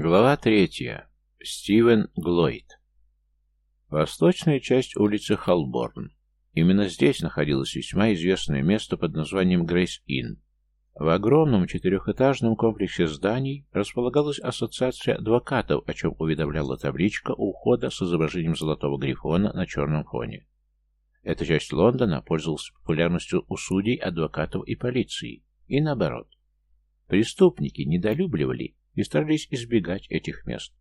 Глава третья. Стивен Глойд. Восточная часть улицы Холборн. Именно здесь находилось весьма известное место под названием Грейс-Инн. В огромном четырехэтажном комплексе зданий располагалась ассоциация адвокатов, о чем уведомляла табличка у входа с изображением золотого грифона на черном фоне. Эта часть Лондона пользовалась популярностью у судей, адвокатов и полиции. И наоборот. Преступники недолюбливали и старались избегать этих мест.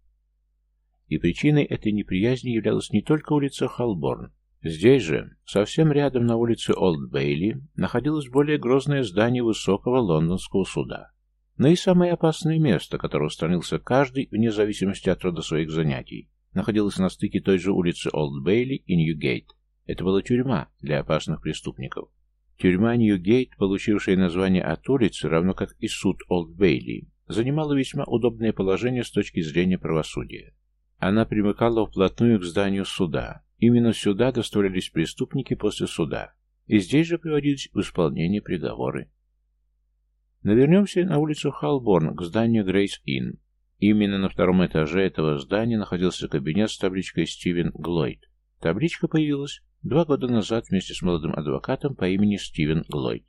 И причиной этой неприязни являлась не только улица Холборн. Здесь же, совсем рядом на улице Олд Бейли, находилось более грозное здание высокого лондонского суда. Но и самое опасное место, которое устранился каждый, вне зависимости от рода своих занятий, находилось на стыке той же улицы Олд Бейли и Ньюгейт. Это была тюрьма для опасных преступников. Тюрьма Ньюгейт, получившая название от улицы, равно как и суд Олд Бейли, занимала весьма удобное положение с точки зрения правосудия. Она примыкала вплотную к зданию суда. Именно сюда доставлялись преступники после суда. И здесь же приводились в исполнение приговоры. Навернемся на улицу Халборн к зданию Грейс Инн. Именно на втором этаже этого здания находился кабинет с табличкой «Стивен Глойд». Табличка появилась два года назад вместе с молодым адвокатом по имени Стивен Глойд.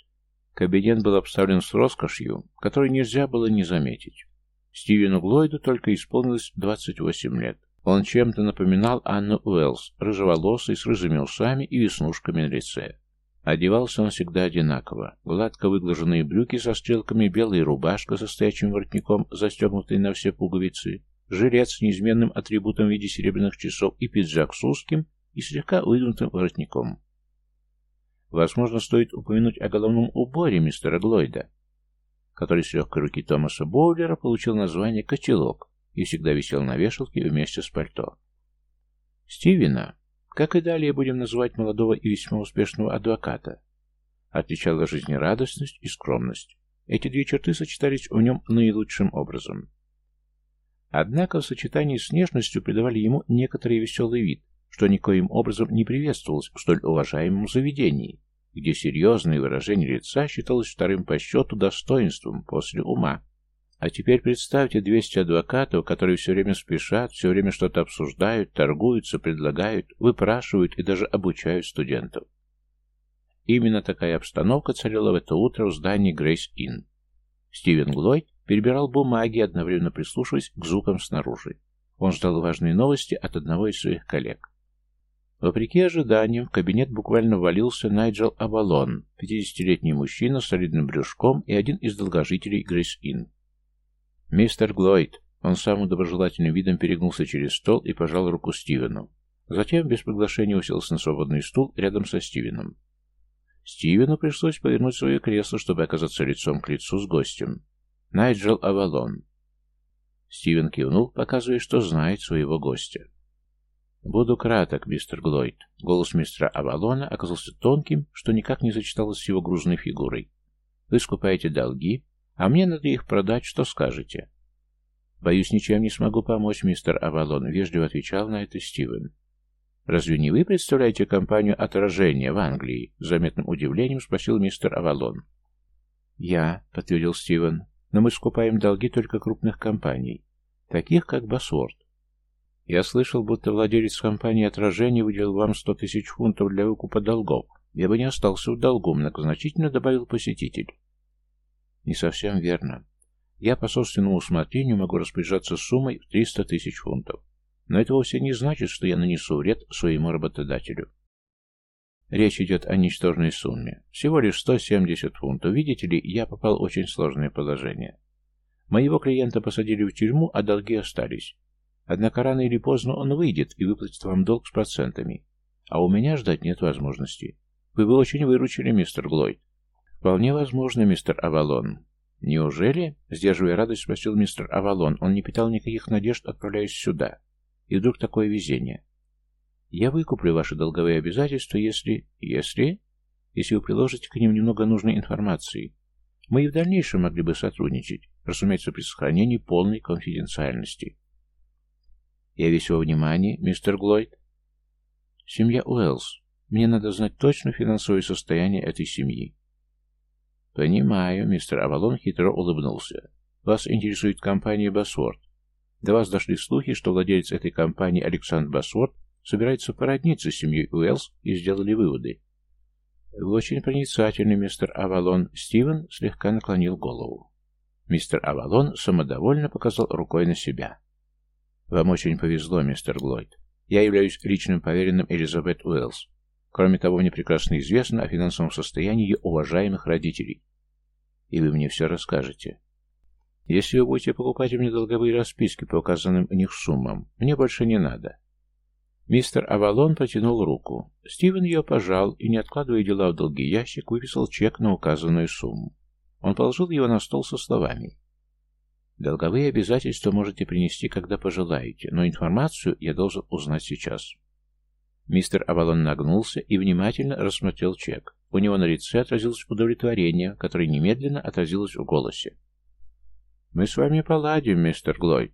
Кабинет был обставлен с роскошью, которой нельзя было не заметить. Стивену Глойду только исполнилось 28 лет. Он чем-то напоминал Анну Уэллс, рыжеволосый, с рыжими усами и веснушками на лице. Одевался он всегда одинаково. Гладко выглаженные брюки со стрелками, белая рубашка со стоячим воротником, застегнутый на все пуговицы, жилет с неизменным атрибутом в виде серебряных часов и пиджак с узким и слегка выдвинутым воротником. Возможно, стоит упомянуть о головном уборе мистера Глойда, который с легкой руки Томаса Боулера получил название «котелок» и всегда висел на вешалке вместе с пальто. Стивена, как и далее будем называть молодого и весьма успешного адвоката, отличала жизнерадостность и скромность. Эти две черты сочетались в нем наилучшим образом. Однако в сочетании с нежностью придавали ему некоторый веселый вид, что никоим образом не приветствовалось в столь уважаемом заведении, где серьезное выражение лица считалось вторым по счету достоинством после ума. А теперь представьте 200 адвокатов, которые все время спешат, все время что-то обсуждают, торгуются, предлагают, выпрашивают и даже обучают студентов. Именно такая обстановка царила в это утро в здании Грейс Инн. Стивен Глойд перебирал бумаги, одновременно прислушиваясь к звукам снаружи. Он ждал важные новости от одного из своих коллег. Вопреки ожиданиям, в кабинет буквально ввалился Найджел Авалон, 50-летний мужчина с солидным брюшком и один из долгожителей Грейс-Инн. «Мистер Глойд!» Он самым доброжелательным видом перегнулся через стол и пожал руку Стивену. Затем, без приглашения, уселся на свободный стул рядом со Стивеном. Стивену пришлось повернуть свое кресло, чтобы оказаться лицом к лицу с гостем. Найджел Авалон. Стивен кивнул, показывая, что знает своего гостя. «Буду краток, мистер Глойд». Голос мистера Авалона оказался тонким, что никак не сочеталось с его грузной фигурой. «Вы скупаете долги, а мне надо их продать, что скажете?» «Боюсь, ничем не смогу помочь, мистер Авалон», — вежливо отвечал на это Стивен. «Разве не вы представляете компанию «Отражение» в Англии?» — заметным удивлением спросил мистер Авалон. «Я», — подтвердил Стивен, — «но мы скупаем долги только крупных компаний, таких как Басворд. Я слышал, будто владелец компании «Отражение» выделил вам сто тысяч фунтов для выкупа долгов. Я бы не остался в долгу, многозначительно добавил посетитель. Не совсем верно. Я по собственному усмотрению могу распоряжаться суммой в триста тысяч фунтов. Но это вовсе не значит, что я нанесу вред своему работодателю. Речь идет о ничтожной сумме. Всего лишь 170 фунтов. Видите ли, я попал в очень сложное положение. Моего клиента посадили в тюрьму, а долги остались. Однако рано или поздно он выйдет и выплатит вам долг с процентами. А у меня ждать нет возможности. Вы бы очень выручили, мистер Глойд. Вполне возможно, мистер Авалон. Неужели? Сдерживая радость, спросил мистер Авалон. Он не питал никаких надежд, отправляясь сюда. И вдруг такое везение. Я выкуплю ваши долговые обязательства, если... Если... Если вы приложите к ним немного нужной информации. Мы и в дальнейшем могли бы сотрудничать, разумеется, при сохранении полной конфиденциальности. Я весь во внимании, мистер Глойд. Семья Уэллс. Мне надо знать точно финансовое состояние этой семьи. Понимаю, мистер Авалон хитро улыбнулся. Вас интересует компания Басворд. До вас дошли слухи, что владелец этой компании Александр Басворд собирается породниться с семьей Уэллс и сделали выводы. Вы очень проницательный, мистер Авалон. Стивен слегка наклонил голову. Мистер Авалон самодовольно показал рукой на себя. Вам очень повезло, мистер Глойд. Я являюсь личным поверенным Элизабет Уэллс. Кроме того, мне прекрасно известно о финансовом состоянии ее уважаемых родителей. И вы мне все расскажете. Если вы будете покупать у меня долговые расписки по указанным в них суммам, мне больше не надо. Мистер Авалон протянул руку. Стивен ее пожал и, не откладывая дела в долгий ящик, выписал чек на указанную сумму. Он положил его на стол со словами. «Долговые обязательства можете принести, когда пожелаете, но информацию я должен узнать сейчас». Мистер Авалон нагнулся и внимательно рассмотрел чек. У него на лице отразилось удовлетворение, которое немедленно отразилось в голосе. «Мы с вами поладим, мистер Глойд».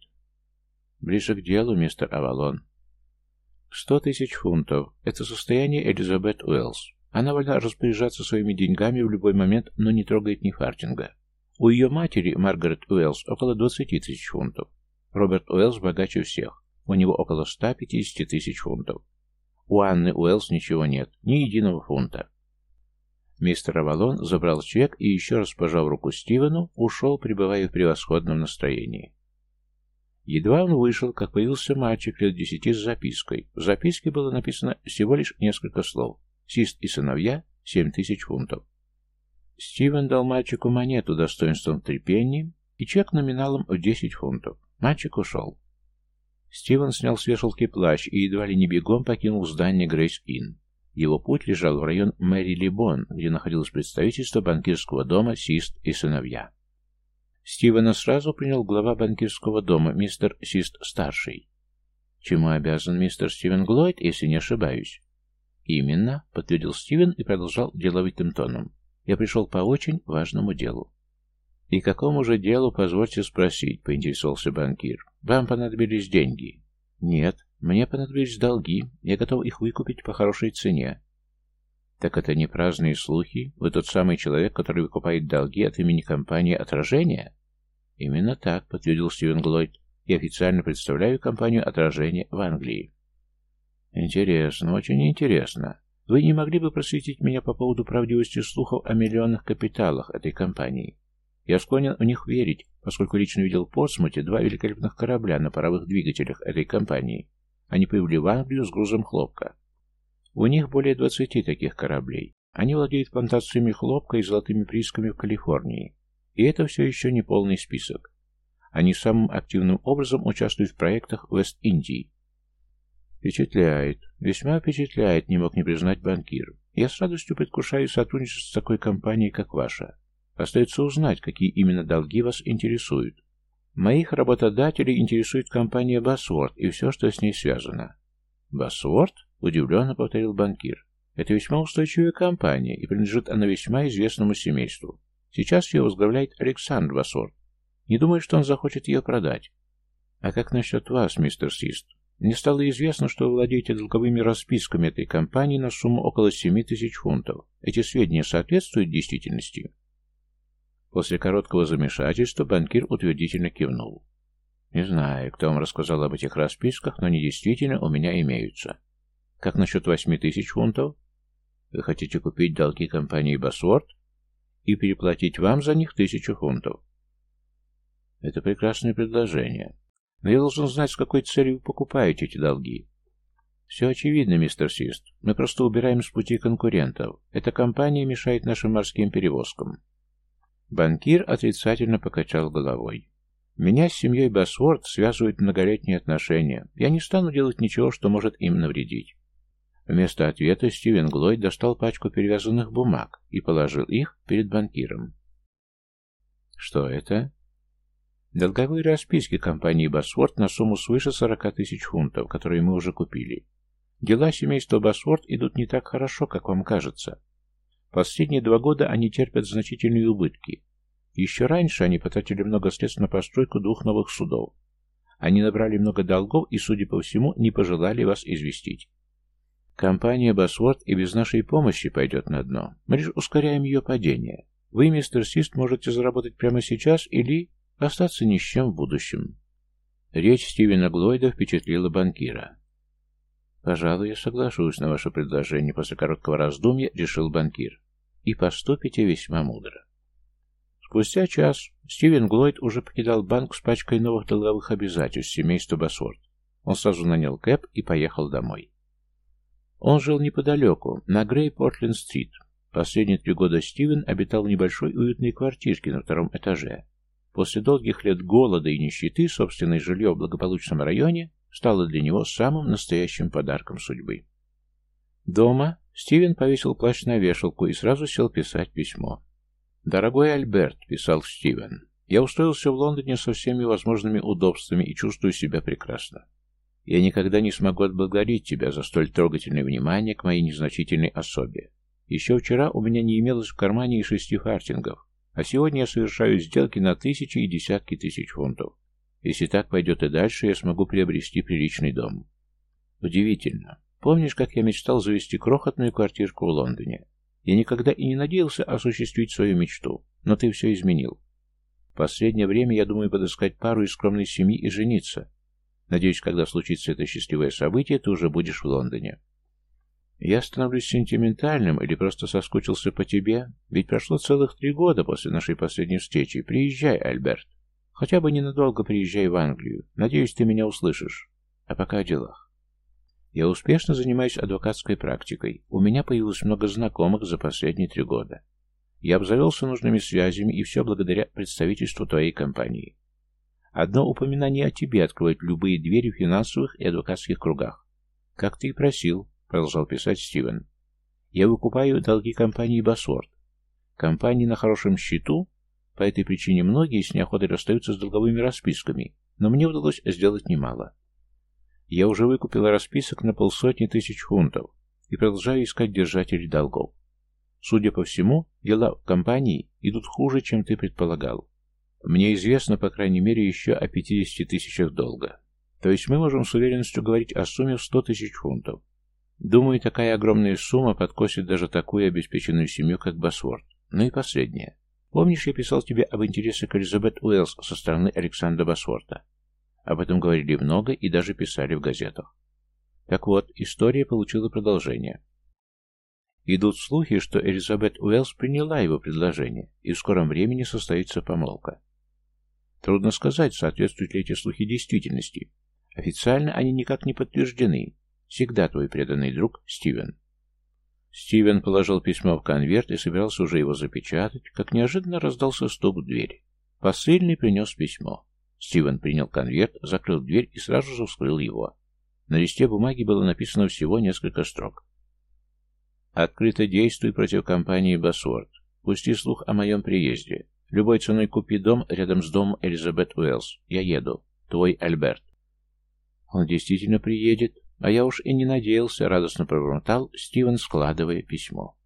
«Ближе к делу, мистер Авалон. Сто тысяч фунтов. Это состояние Элизабет Уэллс. Она вольна распоряжаться своими деньгами в любой момент, но не трогает ни фартинга. У ее матери, Маргарет Уэллс, около двадцати тысяч фунтов. Роберт Уэллс богаче всех. У него около ста пятидесяти тысяч фунтов. У Анны Уэллс ничего нет, ни единого фунта. Мистер Авалон забрал чек и, еще раз пожав руку Стивену, ушел, пребывая в превосходном настроении. Едва он вышел, как появился мальчик лет десяти с запиской. В записке было написано всего лишь несколько слов. «Сист и сыновья — семь тысяч фунтов». Стивен дал мальчику монету достоинством три пенни и чек номиналом в десять фунтов. Мальчик ушел. Стивен снял с вешалки плащ и едва ли не бегом покинул здание Грейс Инн. Его путь лежал в район Мэри Либон, где находилось представительство банкирского дома «Сист и сыновья». Стивена сразу принял глава банкирского дома, мистер Сист-старший. Чему обязан мистер Стивен Глойд, если не ошибаюсь? Именно, подтвердил Стивен и продолжал деловитым тоном. Я пришел по очень важному делу. И какому же делу, позвольте спросить, поинтересовался банкир. Вам понадобились деньги? Нет, мне понадобились долги. Я готов их выкупить по хорошей цене. Так это не праздные слухи? Вы тот самый человек, который выкупает долги от имени компании «Отражение»? Именно так, подтвердил Стивен Глойд. Я официально представляю компанию «Отражение» в Англии. Интересно, очень интересно. Вы не могли бы просветить меня по поводу правдивости слухов о миллионных капиталах этой компании? Я склонен в них верить, поскольку лично видел в Портсмуте два великолепных корабля на паровых двигателях этой компании. Они прибыли в Англию с грузом хлопка. У них более 20 таких кораблей. Они владеют плантациями хлопка и золотыми приисками в Калифорнии. И это все еще не полный список. Они самым активным образом участвуют в проектах Вест-Индии. Впечатляет. Весьма впечатляет, не мог не признать банкир. Я с радостью предвкушаю сотрудничество с такой компанией, как ваша. Остается узнать, какие именно долги вас интересуют. Моих работодателей интересует компания Басворд и все, что с ней связано. Басворд? Удивленно повторил банкир. Это весьма устойчивая компания, и принадлежит она весьма известному семейству. Сейчас ее возглавляет Александр Вассор. Не думаю, что он захочет ее продать. А как насчет вас, мистер Сист? Мне стало известно, что вы владеете долговыми расписками этой компании на сумму около 7 тысяч фунтов. Эти сведения соответствуют действительности? После короткого замешательства банкир утвердительно кивнул. Не знаю, кто вам рассказал об этих расписках, но они действительно у меня имеются. Как насчет восьми тысяч фунтов? Вы хотите купить долги компании Басворд и переплатить вам за них тысячу фунтов? Это прекрасное предложение. Но я должен знать, с какой целью вы покупаете эти долги. Все очевидно, мистер Сист. Мы просто убираем с пути конкурентов. Эта компания мешает нашим морским перевозкам. Банкир отрицательно покачал головой. Меня с семьей Басворд связывают многолетние отношения. Я не стану делать ничего, что может им навредить. Вместо ответа Стивен Глойд достал пачку перевязанных бумаг и положил их перед банкиром. Что это? Долговые расписки компании Басворд на сумму свыше 40 тысяч фунтов, которые мы уже купили. Дела семейства Басворд идут не так хорошо, как вам кажется. Последние два года они терпят значительные убытки. Еще раньше они потратили много средств на постройку двух новых судов. Они набрали много долгов и, судя по всему, не пожелали вас известить. Компания Басворд и без нашей помощи пойдет на дно. Мы лишь ускоряем ее падение. Вы, мистер Сист, можете заработать прямо сейчас или остаться ни с чем в будущем. Речь Стивена Глойда впечатлила банкира. «Пожалуй, я соглашусь на ваше предложение», — после короткого раздумья решил банкир. «И поступите весьма мудро». Спустя час Стивен Глойд уже покидал банк с пачкой новых долговых обязательств семейства Басворд. Он сразу нанял кэп и поехал домой. Он жил неподалеку, на Грей-Портленд-стрит. Последние три года Стивен обитал в небольшой уютной квартирке на втором этаже. После долгих лет голода и нищеты собственное жилье в благополучном районе стало для него самым настоящим подарком судьбы. Дома Стивен повесил плащ на вешалку и сразу сел писать письмо. «Дорогой Альберт», — писал Стивен, — «я устроился в Лондоне со всеми возможными удобствами и чувствую себя прекрасно. Я никогда не смогу отблагодарить тебя за столь трогательное внимание к моей незначительной особе. Еще вчера у меня не имелось в кармане и шести фартингов, а сегодня я совершаю сделки на тысячи и десятки тысяч фунтов. Если так пойдет и дальше, я смогу приобрести приличный дом. Удивительно. Помнишь, как я мечтал завести крохотную квартирку в Лондоне? Я никогда и не надеялся осуществить свою мечту, но ты все изменил. В последнее время я думаю подыскать пару из скромной семьи и жениться. Надеюсь, когда случится это счастливое событие, ты уже будешь в Лондоне. Я становлюсь сентиментальным или просто соскучился по тебе? Ведь прошло целых три года после нашей последней встречи. Приезжай, Альберт. Хотя бы ненадолго приезжай в Англию. Надеюсь, ты меня услышишь. А пока о делах. Я успешно занимаюсь адвокатской практикой. У меня появилось много знакомых за последние три года. Я обзавелся нужными связями, и все благодаря представительству твоей компании. Одно упоминание о тебе откроет любые двери в финансовых и адвокатских кругах. Как ты и просил, продолжал писать Стивен. Я выкупаю долги компании Басворд. Компании на хорошем счету, по этой причине многие с неохотой расстаются с долговыми расписками, но мне удалось сделать немало. Я уже выкупил расписок на полсотни тысяч фунтов и продолжаю искать держателей долгов. Судя по всему, дела в компании идут хуже, чем ты предполагал. Мне известно, по крайней мере, еще о 50 тысячах долга. То есть мы можем с уверенностью говорить о сумме в 100 тысяч фунтов. Думаю, такая огромная сумма подкосит даже такую обеспеченную семью, как Басворд. Ну и последнее. Помнишь, я писал тебе об интересах Элизабет Уэллс со стороны Александра Басворта? Об этом говорили много и даже писали в газетах. Так вот, история получила продолжение. Идут слухи, что Элизабет Уэллс приняла его предложение, и в скором времени состоится помолвка. Трудно сказать, соответствуют ли эти слухи действительности. Официально они никак не подтверждены, Всегда твой преданный друг Стивен. Стивен положил письмо в конверт и собирался уже его запечатать, как неожиданно раздался стук в дверь. Посыльный принес письмо. Стивен принял конверт, закрыл дверь и сразу же вскрыл его. На листе бумаги было написано всего несколько строк. «Открыто действуй против компании Басворд. Пусти слух о моем приезде. Любой ценой купи дом рядом с домом Элизабет Уэллс. Я еду. Твой Альберт». «Он действительно приедет?» А я уж и не надеялся, радостно пробормотал Стивен, складывая письмо.